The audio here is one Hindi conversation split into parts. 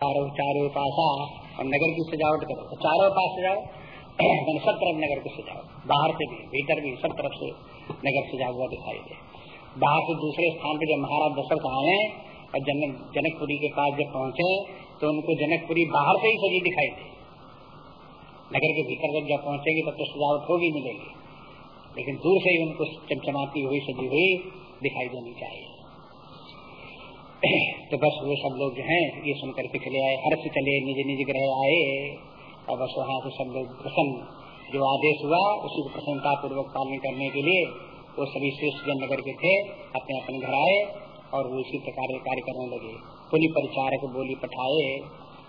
चारों चारों पासा और नगर की सजावट करो। तो चारों पास सजाओ सब तरफ़ नगर को सजाओ। बाहर से भी, भीतर भी सब तरफ़ से नगर सजा हुआ दिखाई दे। बाहर से दूसरे स्थान पर जब महाराज दशरथ आए, और जनक जनकपुरी के पास जब पहुँचे तो उनको जनकपुरी बाहर से ही सजी दिखाई दे। नगर के भीतर जब जब पहुंचेगी, तब तो सजावट होगी मिलेगी। लेकिन दूर से ही उनको चमचमाती हुई, सजी हुई दिखाई देनी चाहिए। तो बस वो सब लोग जो हैं, ये सुनकर के चले आए हर्ष चले, निज निज ग्रह आए। और बस वहाँ से सब लोग प्रसन्न। जो आदेश हुआ, उसी को प्रसन्नता पूर्वक पालन करने के लिए वो सभी श्रेष्ठ जन नगर के थे, अपने अपने घर आए और वो इसी प्रकार के कार्य करने लगे। पुनि परिचारक बोली पठाए,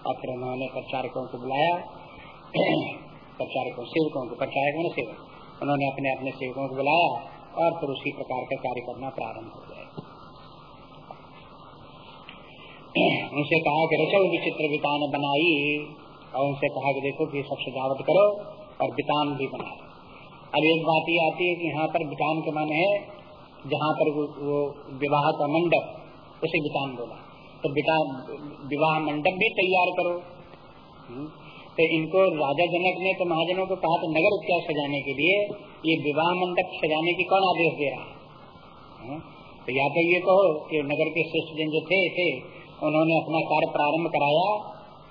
और फिर उन्होंने परिचारकों को बुलाया। परिचारकों, सेवकों को, परिचारक ने सेवक उन्होंने अपने अपने सेवकों को बुलाया और फिर उसी प्रकार का कार्य करना प्रारंभ हो गया उनसे कहा कि रचो विचित्र वितान बनाई। और उनसे कहा कि देखो कि सब सजावट करो और बितान भी बनाओ। अब एक बात ये आती है कि यहाँ पर बितान के माने है जहाँ पर वो, विवाह का मंडप उसे बितान बोला। तो बितान विवाह मंडप भी तैयार करो। हम्म, तो इनको राजा जनक ने तो महाजनों को कहा तो नगर क्या सजाने के लिए? ये विवाह मंडप सजाने की कौन आदेश दे रहा? है हम्म, तो या तो ये कहो कि नगर के श्रेष्ठ जन जो थे थे उन्होंने अपना कार्य प्रारंभ कराया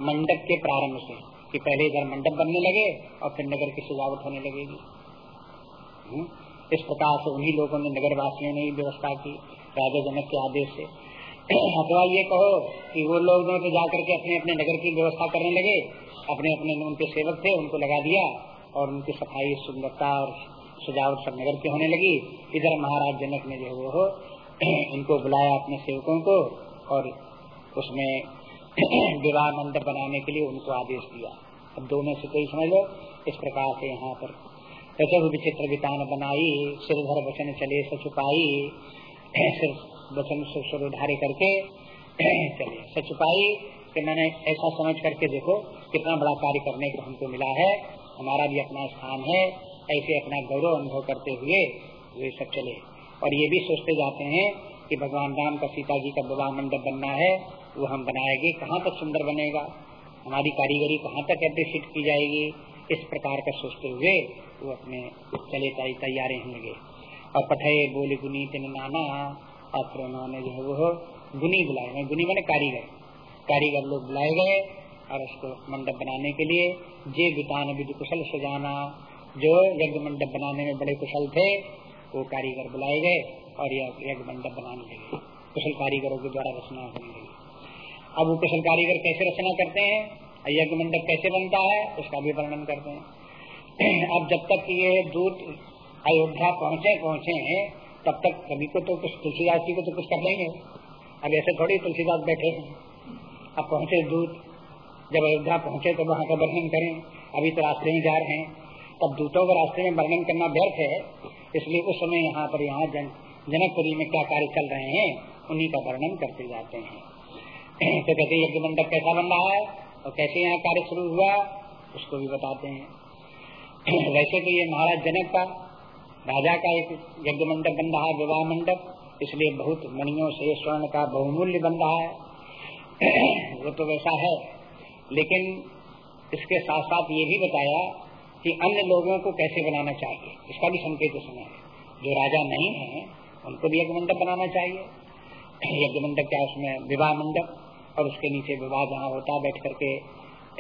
मंडप के प्रारंभ से, कि पहले इधर मंडप बनने लगे और फिर नगर की सजावट होने लगेगी। हम्म? इस प्रकार से उन्हीं लोगों ने नगर वासियों ने व्यवस्था की, राजा जनक के आदेश से। अथवा ये कहो कि वो लोग तो जाकर के अपने अपने नगर की व्यवस्था करने लगे, अपने अपने उनके सेवक थे, उनको लगा दिया और उनकी सफ़ाई, सुंदरता और सजावट सब नगर की होने लगी। इधर महाराज जनक ने जो वो इनको बुलाया अपने सेवकों को और उसमें विवाह मंडप बनाने के लिए उनको आदेश दिया। अब दोनों से कोई समझ लो, इस प्रकार से यहाँ पर रचव विचित्र वितान बनाई सिरधर वचन चले सचुपाई सिर वचन सुरधारे करके चले सचुपाई कि मैंने ऐसा समझ करके देखो कितना बड़ा कार्य करने को हमको मिला है। हमारा भी अपना स्थान है, ऐसे अपना गौरव अनुभव करते हुए वे सब चले। और ये भी सोचते जाते हैं कि भगवान राम का सीता जी का विवाह मंडप बनना है वो हम बनाएँगे। कहाँ तक सुंदर बनेगा? हमारी कारीगरी कहाँ तक अप्रिशिएट की जाएगी? इस प्रकार का सोचते हुए वो अपने चले तैयारे होने लगे और पठे बोले, गुनी तेन नाना और फिर उन्होंने जो है वो गुनी बुलाए गए गुनी मैंने कारीगर। कारीगर लोग बुलाए गए और उसको मंडप बनाने के लिए जे बितान विधि कुशल सजाना, जो यज्ञ मंडप बनाने में बड़े कुशल थे, वो कारीगर बुलाए गए और यज्ञ मंडप बनाने लगे कुशल कारीगरों के द्वारा रचना होने लगी। अब वो कुशल कारीगर कैसे रचना करते हैं यज्ञ मंडप कैसे बनता है, उसका भी वर्णन करते हैं। अब जब तक ये दूत अयोध्या पहुँचे पहुँचे हैं, तब तक कभी को तो कुछ तुलसीदास जी को तो कुछ कर लेंगे। अब ऐसे थोड़ी तुलसीदास बैठे हैं। अब पहुँचे दूत। जब अयोध्या पहुँचे तो वहाँ का वर्णन करें। अभी तो रास्ते में जा रहे हैं। तब दूतों को रास्ते में वर्णन करना व्यर्थ है। इसलिए उस समय यहाँ पर यहाँ जन, जनकपुरी में क्या कार्य चल रहे हैं, उन्हीं का वर्णन करते जाते हैं। तो कहते यज्ञ मंडप कैसा बन रहा है? और कैसे यहाँ कार्य शुरू हुआ? उसको भी बताते हैं। वैसे तो ये महाराज जनक का, राजा का एक यज्ञ मंडप बन रहा है, विवाह मंडप। इसलिए बहुत मणियों से स्वर्ण का बहुमूल्य बन रहा है। वो तो वैसा है। लेकिन इसके साथ साथ ये भी बताया कि अन्य लोगों को कैसे बनाना चाहिए? इसका भी संकेत उसमें है। जो राजा नहीं है, उनको भी यज्ञ मंडप बनाना चाहिए। यज्ञ मंडप क्या उसमें विवाह मंडप। और उसके नीचे विवाह जहाँ होता, बैठ करके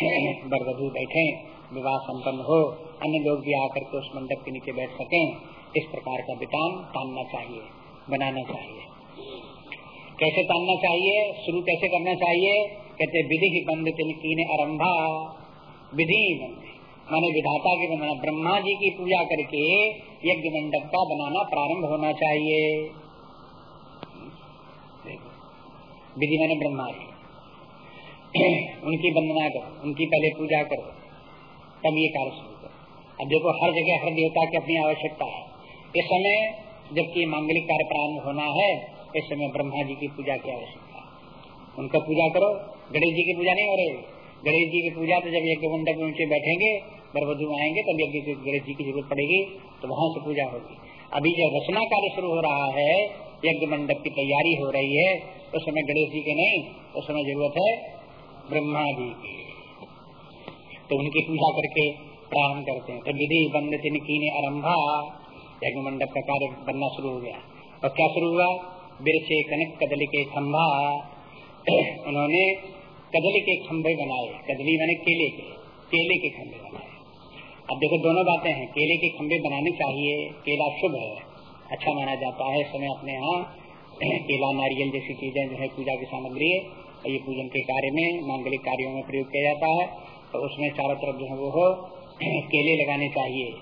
बरबधु बैठे, विवाह संपन्न हो, अन्य लोग भी आकर के उस मंडप के नीचे बैठ सके, इस प्रकार का विधान तानना चाहिए, बनाना चाहिए। कैसे तानना चाहिए? शुरू कैसे करना चाहिए? कहते, विधि बंद तिनकी ने आरम्भा विधि माने विधाता के बनाना ब्रह्मा जी की पूजा करके यज्ञ मंडप का बनाना प्रारंभ होना चाहिए। विधि मैंने ब्रह्मा जी उनकी वंदना करो, उनकी पहले पूजा करो। तब ये कार्य शुरू करो। अब देखो, हर जगह हर देवता की अपनी आवश्यकता है। इस समय जबकि मांगलिक कार्य प्रारंभ होना है, इस समय ब्रह्मा जी की पूजा की आवश्यकता है। उनका पूजा करो। गणेश जी की पूजा नहीं हो रही। गणेश जी की पूजा तो जब यज्ञ मंडप में नीचे बैठेंगे बरबधु आएँगे, तब यज्ञ गणेश जी की ज़रूरत पड़ेगी तो वहाँ से पूजा होगी। अभी जब रचना कार्य शुरू हो रहा है, यज्ञ मंडप की तैयारी हो रही है, उस समय गणेश जी के नहीं, उस समय ज़रूरत है ब्रह्मा जी की। तो उनकी पूजा करके प्रारंभ करते हैं। तो विधि बंद तिनकी ने आरम्भा यज्ञ मंडप का कार्य बनना शुरू हो गया। और क्या शुरू हुआ? बिरछे कनक, कदली के खंभा उन्होंने कदली के खंभे बनाए। कदली बने केले के केले के खंभे बनाए। अब देखो, दोनों बातें हैं। केले के खंभे बनाने चाहिए। केला शुभ है। अच्छा माना जाता है। समय अपने यहाँ केला, नारियल जैसी चीज़ें जो है, पूजा की सामग्री ये पूजन के कार्य में, मांगलिक कार्यों में प्रयोग किया जाता है तो उसमें चारों तरफ़ जो है वो हो, केले लगाने चाहिए।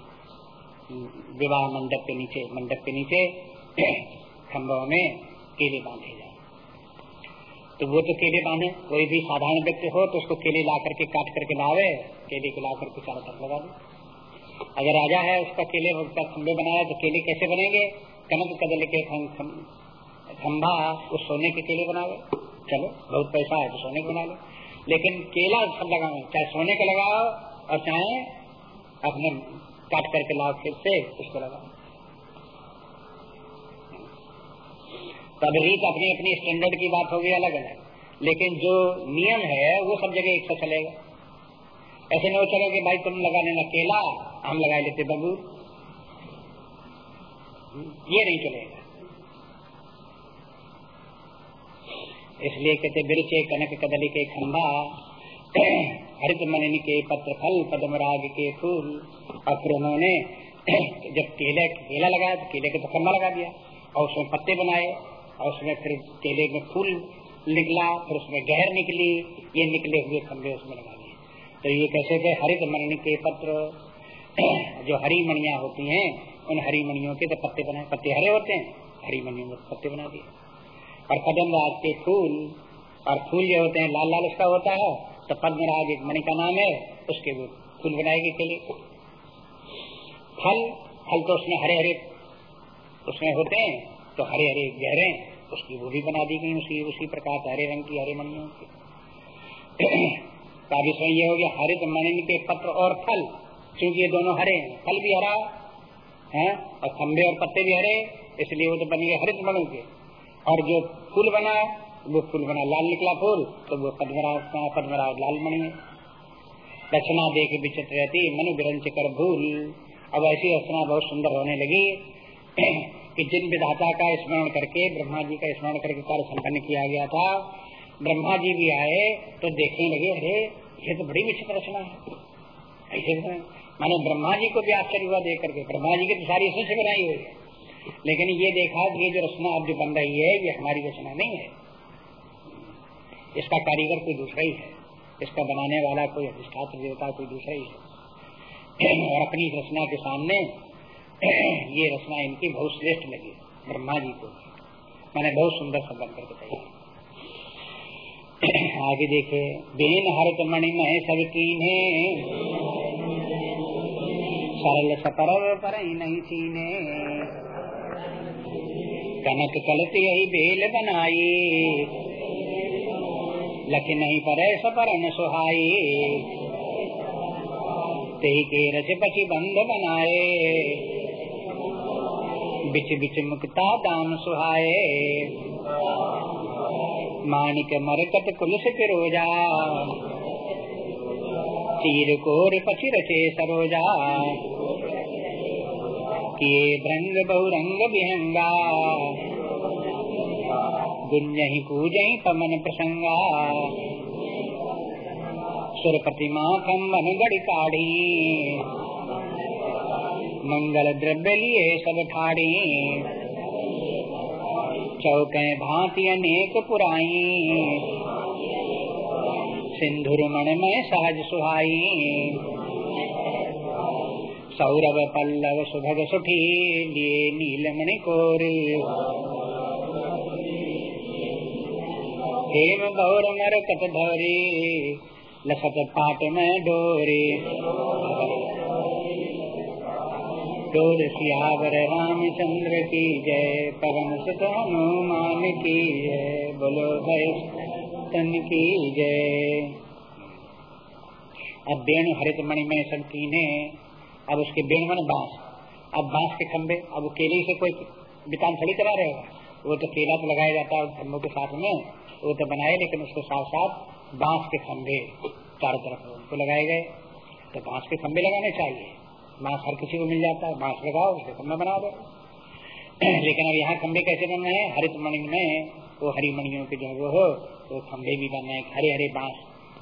विवाह मंडप के नीचे, मंडप के नीचे खम्भों में केले बांधे जाए। तो वो तो केले बांधे, कोई भी साधारण व्यक्ति हो तो उसको केले ला करके, काट करके लावे, केले को ला करके चारों तरफ़ लगा दे। अगर राजा है, उसका केले का खंभे बनाया तो केले कैसे बनेंगे? कनक कदल के खंभा उस सोने के केले बनावे। चलो, बहुत पैसा है तो सोने के बना लो। लेकिन केला सब लगाओ चाहे सोने का लगाओ और चाहे अपने काट करके लाओ खेत से उसको लगाओ। तो अब रीत अपनी अपनी स्टैंडर्ड की बात होगी अलग अलग। लेकिन जो नियम है, वो सब जगह एक सा चलेगा। ऐसे नहीं चलोगे भाई तुम लगा लेना केला, हम लगा लेते बबू। ये नहीं चलेगा। इसलिए कहते, बिरचे कनक कदली के खंभा, हरित मननी के पत्र फल पदमराग के फूल और फिर उन्होंने जब केले, केला लगाया तो केले के खंभा लगा दिया, और उसमें पत्ते बनाए, और उसमें फिर केले में फूल निकला, फिर उसमें गहर निकली, ये निकले हुए खंभे उसमें लगा दिए। तो ये कैसे थे? हरित मणि के पत्र, जो हरी मणिया होती हैं, उन हरी मणियों के तो पत्ते बनाए पत्ते हरे होते हैं, हरी मणियों के पत्ते बना दिए। और पदम राज के फूल और फूल जो होते हैं, लाल लाल उसका होता है तो पद्म राज एक मणि का नाम है, उसके वो फूल बनाएगी के लिए। फल फल तो उसमें हरे हरे उसमें होते हैं तो हरे हरे गहरे, उसकी वो भी बना दी गई उसी उसी प्रकार हरे रंग की, हरे मणियों की। का विषय ये हो गया हरित मणि के पत्र और फल, क्योंकि ये दोनों हरे हैं, फल भी हरा, है, और खंभे और पत्ते भी हरे, इसलिए वो तो बन गए हरित मणु के। और जो फूल बना वो फूल बना लाल निकला फूल तो वो पद्मराव पद्मराव लाल मणि है। रचना देख विचित्र रहती, मनु विरंच कर भूल। अब ऐसी रचना बहुत सुंदर होने लगी कि जिन विधाता का स्मरण करके ब्रह्मा जी का स्मरण करके कार्य संपन्न किया गया था ब्रह्मा जी भी आए तो देखने लगे, अरे, ये तो बड़ी विचित्र रचना है। ऐसे माने ब्रह्मा जी को भी आश्चर्य हुआ देख करके ब्रह्मा जी की तो सारी इसमें से बनाई हुई है। लेकिन ये देखा कि ये जो रचना अब जो बन रही है, ये हमारी रचना नहीं है। इसका कारीगर कोई दूसरा ही है। इसका बनाने वाला कोई अधिष्ठात्र देवता कोई दूसरा ही है। और अपनी रचना के सामने ये रचना इनकी बहुत श्रेष्ठ लगी, ब्रह्मा जी को। मैंने बहुत सुंदर सब बन करके तैयार आगे देखे, बेन हरत मणि मह सब कीने, सरल सपर पर नहीं सीने कनक कलत यही बेल बनाई। लख नहीं पर सपरन सुहाई। ते के रच पची बंद बनाए। बिच बिच मुक्ता दान सुहाए। माणिक मरकत कुलस पिरोजा चीर कोर पचि रचे सरोजा। किए भ्रंग बहुरंग विहंगा गुंजही पूजही पमन प्रसंगा सुर प्रतिमा कम्बन गढ़ काढ़ी मंगल द्रव्य लिए सब ठाड़ी चौके भांति अनेक पुराई। सिंधुर में सहज सुहाई। सौरभ पल्लव सुभग सुठी लिए नीलमणि कोरे। हेम गौर मर कट धरे लसत पाट में डोरे। डोर सियावर रामचंद्र की जय, पवन सुत हनुमान की जय, बोलो भय तन की जय। अब बेण हरित मणि में सब कीने अब उसके बेण मन बाँस। अब बाँस के खंभे अब वो केले से कोई बितान थोड़ी करा रहेगा वो तो केला तो लगाया जाता है खम्भों के साथ में, वो तो बनाए, लेकिन उसके साथ साथ बाँस के खंभे चारों तरफ़ उनको लगाए गए। तो बाँस के खंभे लगाने चाहिए। बाँस हर किसी को मिल जाता है। बाँस लगाओ उसके खंभे बना दो। लेकिन अब यहाँ खंभे कैसे बन रहे हैं? हरित मणि में, वो हरी मणियों के जो वो हो, वो खंभे भी बन रहे हैं। हरे हरे बाँस,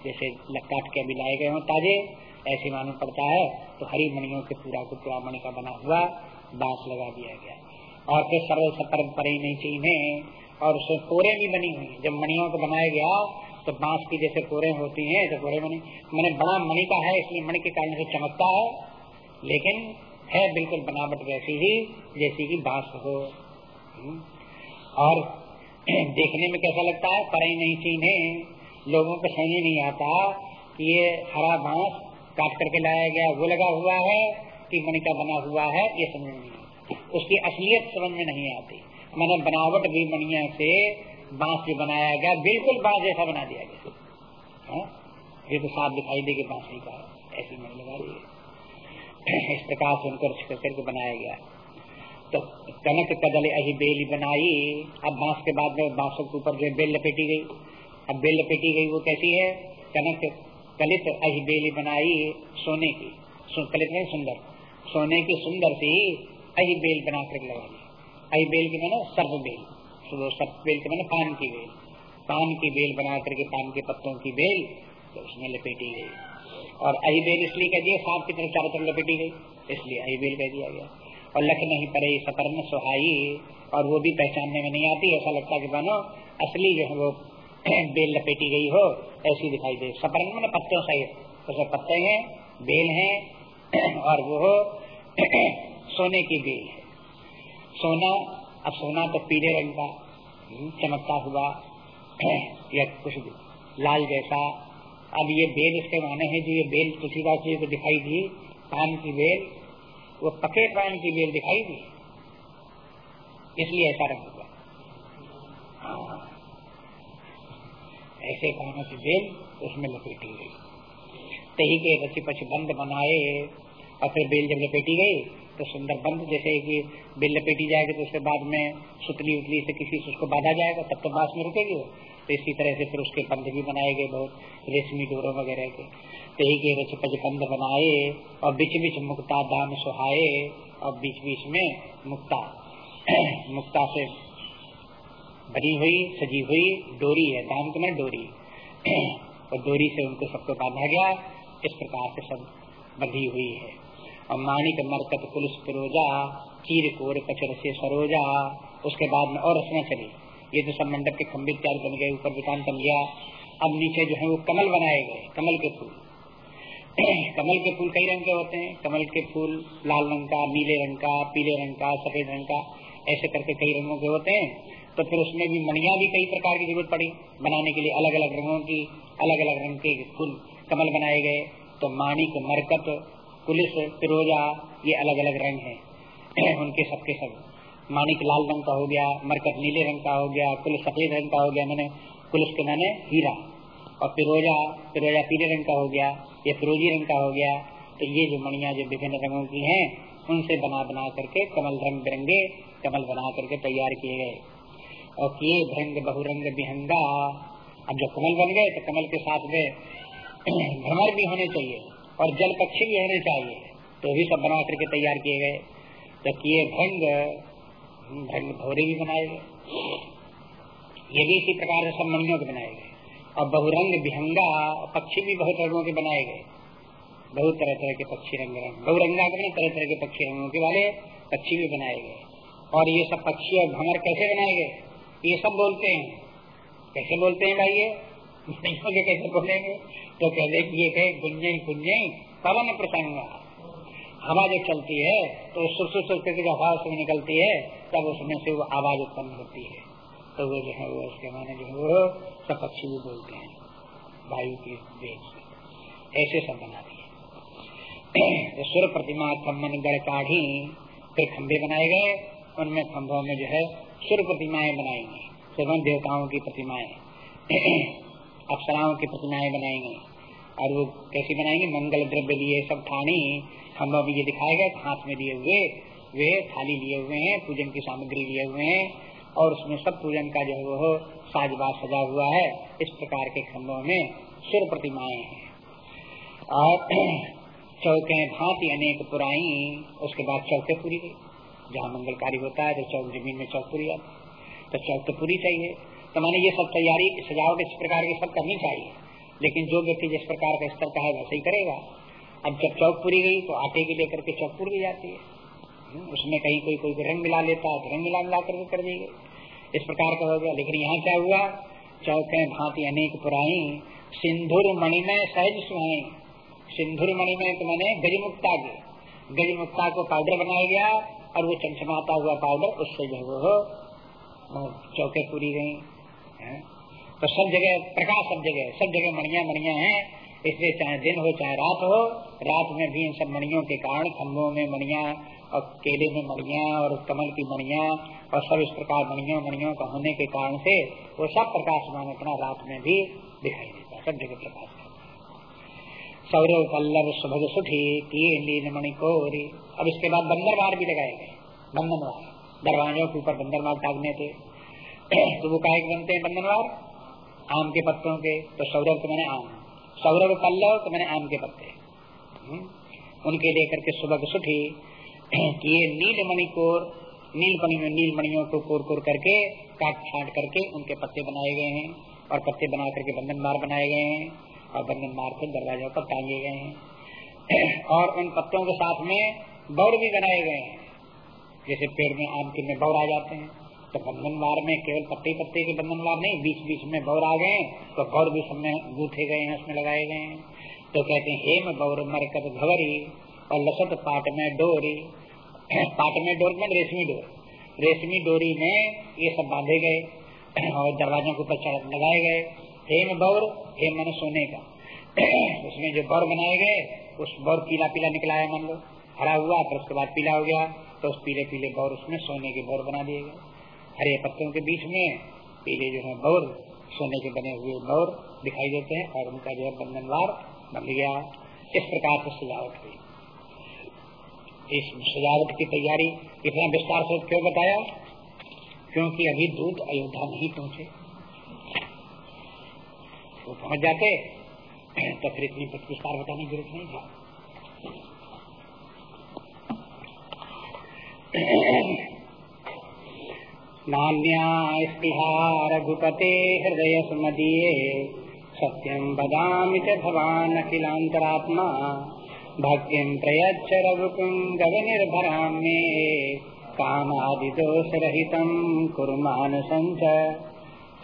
जैसे काट के अभी लाए गए हों, ताजे। ऐसे मालूम पड़ता है तो हरी मणियों के पूरा को पूरा मणि का बना हुआ बाँस लगा दिया गया और फिर सरल सतर पर नहीं चाहिए और उसमें कोरे भी बनी हुई जब मणियों को बनाया गया तो बाँस की जैसे कोरे होती हैं तो कोरे मणि मैंने बड़ा मणि का है, इसलिए मणि के कारण से चमकता है। लेकिन है बिल्कुल बनावट वैसी ही, जैसी की बाँस हो। हम्म। और देखने में कैसा लगता है? पर नहीं चीने लोगों को समझ नहीं आता कि ये हरा बाँस काट करके लाया गया, वो लगा हुआ है कि मणि का बना हुआ है, ये समझ नहीं उसकी असलियत समझ में नहीं आती। मैंने बनावट भी मणिया से बाँस जो बनाया गया, बिल्कुल बाँस जैसा बना दिया गया। हाँ? ये तो साफ़ दिखाई देगी बाँस नहीं का ऐसी मणि लगा दी इस प्रकार से उनको करके बनाया गया। तो कनक कदल अही बेली बनाई। अब बाँस के बाद में बांसों के ऊपर जो बेल लपेटी गई। अब बेल लपेटी गई वो कैसी है? कनक कलित अही बेली बनाई सोने की। कलित नहीं, सुंदर। सोने की सुंदर सी अही बेल बना कर लगा दिया। अही बेल की मैंने सर्व बेल तो सर्व बेल के मैंने पान की बेल। पान की बेल बना करके पान के पत्तों की बेल तो उसमें लपेटी गई। और अहिबेल इसलिए कह दिया, सांप की तरफ़ चारों तरफ़ लपेटी गई। इसलिए अही बेल कह दिया गया। और लख नहीं पड़े सपरन सुहाई, और वो भी पहचानने में नहीं आती, ऐसा लगता कि बनो असली जो है वो बेल लपेटी गई हो ऐसी दिखाई दे। सपरन में पत्तों सहित उसमें पत्ते हैं बेल हैं और वो हो सोने की बेल है। सोना अब सोना तो पीले रंग का हम्म, चमकता हुआ या कुछ लाल जैसा। अब ये बेल इसके माने हैं जो ये बेल तुलसीदास जी को दिखाई दी पान की बेल वो पके पान की बेल दिखाई दी। इसलिए ऐसा रंग हुआ। ऐसे पानों की बेल उसमें लपेटी गई। तही के रची पच बंद बनाए और फिर बेल जब लपेटी गई तो सुंदर बंद जैसे कि बिल लपेटी जाएगी तो उसके बाद में सुतली उतली से किसी से उसको बांधा जाएगा, तब तो बाँस में रुकेगी तो इसी तरह से फिर उसके बंद भी बनाए गए बहुत रेशमी डोरों वगैरह के। तही के रच पज बंद बनाए और बीच बीच मुक्ता दान सुहाए और बीच बीच में मुक्ता। मुक्ता से बनी हुई, सजी हुई, डोरी है दान तो मैं डोरी। और डोरी से उनको सबको बांधा गया, इस प्रकार से सब बंधी हुई है। और माणिक मरकत पुलिस पिरोजा चीर कोर कचर से सरोजा, उसके बाद में और रचना चली। ये जो सब मंडप के खम्बे तैयार बन गए, ऊपर दुकान बन गया, अब नीचे जो है वो कमल बनाए गए, कमल के फूल। कमल के फूल कई रंग के होते हैं। कमल के फूल लाल रंग का, नीले रंग का, पीले रंग का, सफ़ेद रंग का, ऐसे करके कई रंगों के होते हैं। तो फिर उसमें भी मणिया भी कई प्रकार की ज़रूरत पड़ी। बनाने के लिए अलग अलग रंगों की अलग अलग रंग के फूल कमल बनाए गए। तो माणिक, मरकत पुलिस फिरोजा, ये अलग अलग रंग है। उनके सबके सब। मानिक लाल रंग का हो गया, मरकत नीले रंग का हो गया पुलिस सफ़ेद रंग का हो गया, मैंने पुलिस के मैंने हीरा। और फिरोजा फिरोजा पीले रंग का हो गया, ये फिरोजी रंग का हो गया। तो ये जो मणिया, जो विभिन्न रंगों की हैं, उनसे बना बना करके कमल रंग बिरंगे कमल बना करके तैयार किए गए। और किए भ्रंग बहुरंग, बिहंगा। अब जब कमल बन गए तो कमल के साथ में भ्रमर भी होने चाहिए और जल पक्षी भी होने चाहिए। तो भी सब बना करके तैयार किए गए। तो किए भंग भंग भोरे भी बनाए गए। ये भी इसी प्रकार से सब मणियों के बनाए गए। और बहुरंग विहंगा पक्षी भी बहुत रंगों के बनाए गए। बहुत तरह तरह के पक्षी रंग रंग। बहुरंगा के तरह तरह के पक्षी रंगों के वाले पक्षी भी बनाए गए। और ये सब पक्षी और भंवर कैसे बनाए गए? ये सब बोलते हैं। कैसे बोलते हैं भाई ये? कैसे बोलेंगे? तो कहते कि ये कहे, गुंजे गुंजे, पवन प्रसंग हवा जब चलती है तो सुर सुर हवा उसमें निकलती है, तब उसमें से वो आवाज़ उत्पन्न होती है। तो वो जो है, वो उसके माने जो है, वो सब पक्षी भी बोलते हैं, वायु के वेग ऐसे सब बना दिए तो सुर प्रतिमा खम्बन गढ़ काढ़ी, फिर खंभे बनाए गए, उनमें खम्भों में जो है सुर प्रतिमाएँ बनाई गई। सुरम देवताओं की प्रतिमाएँ। अप्सराओं की प्रतिमाएँ बनाएँगे और वो कैसी बनाएँगे? मंगल द्रव्य लिए सब ठानी हम अभी ये दिखाए गए हाथ में लिए हुए, वे थाली लिए हुए हैं, पूजन की सामग्री लिए हुए हैं, और उसमें सब पूजन का जो है वो साजबाज सजा हुआ है। इस प्रकार के खम्भों में सुर प्रतिमाएँ हैं। और चौके भांति अनेक पुराई, उसके बाद चौके पूरी। गई जहाँ मंगलकारी होता है तो चौक ज़मीन में चौक पूरी आती तो चौक तो पूरी चाहिए। तो मैंने ये सब तैयारी सजावट इस प्रकार की सब करनी चाहिए। लेकिन जो व्यक्ति जिस प्रकार का स्तर का है वैसे ही करेगा। अब जब चौक पूरी गई तो आटे की लेकर के चौक पूरी जाती है। हम्म, उसमें कहीं कोई कोई रंग मिला लेता है तो रंग मिला मिला करके कर दी इस प्रकार का हो गया। लेकिन यहाँ क्या हुआ? चौके भांति अनेक पुराई सिंधुर मणिमय सहज सुहाई सिंधुर मणिमय तो मैंने गजमुक्ता के गजमुक्ता को पाउडर बनाया गया। और वो चमचमाता हुआ पाउडर उससे जो वो चौके पूरी गई तो सब जगह प्रकाश सब जगह सब जगह मणिया मणिया हैं। इसलिए चाहे दिन हो, चाहे रात हो, रात में भी इन सब मणियों के कारण खम्भों में मणिया और केले में मणिया और कमल की मणिया और सब इस प्रकार मणियों मणियों का होने के कारण से वो सब प्रकाश प्रकाशमान अपना रात में भी दिखाई देता सब जगह प्रकाश सौरव पल्लव सुभग सुखी तीर नील मणि कोरी। अब इसके बाद बंदर बंदरवार भी लगाए गए। बंधनवार दरवाजों के ऊपर बंदर बंदरवार टागने थे। तो वो काहे बनते हैं बंधनवार आम के पत्तों के। तो सौरव तो मैंने आम। सौरव पल्लव तो मैंने आम के पत्ते। हम्म? उनके लेकर के सुबह सुठी ये नील मणिकोर नील मणि में नील मणियों को कोर कोर करके, काट छाट करके उनके पत्ते बनाए गए हैं। और पत्ते बना करके बंधन मार बनाए गए हैं। और बंधन मार फिर दरवाजों पर टांगे गए हैं। और उन पत्तों के साथ में बौड़ भी बनाए गए हैं। जैसे पेड़ में आम के में बौर आ जाते हैं तो बंधनवार में केवल पत्ते पत्ते के बंधन बंधनवार नहीं बीच बीच में बौर आ गए तो बौर भी सब गूथे गए हैं, उसमें लगाए गए हैं। तो कहते हैं, हेम बौर मरकत घवरी और लसत पाट में डोरी। पाट में डोर में रेशमी डोर। रेशमी डोरी में ये सब बांधे गए, और दरवाजों के ऊपर लगाए गए। हेम बौर हेम मन सोने का। उसमें जो बौर बनाए गए, उस बौर पीला पीला निकला है मान लो हरा हुआ, फिर उसके बाद पीला हो गया तो उस पीले पीले बौर उसमें सोने के बौर बना दिए गए। हरे पत्तों के बीच में पीले जो है बौर, सोने के बने हुए बौर दिखाई देते हैं और उनका जो है बंधनवार बन गया। इस प्रकार से सजावट हुई। इस सजावट की तैयारी इतना विस्तार से क्यों बताया? क्योंकि अभी दूध अयोध्या नहीं पहुँचे। वो पहुँच जाते तो फिर इतनी विस्तार बताने की ज़रूरत नहीं था। नान्या स्पृहा हृदय सुमदीये, सत्यं वदामि च भवान् अखिलान्तरात्मा भक्तिं प्रयच्छ रघुपुङ्गवनिर्भरां मे कामादिदोषरहितं कुरु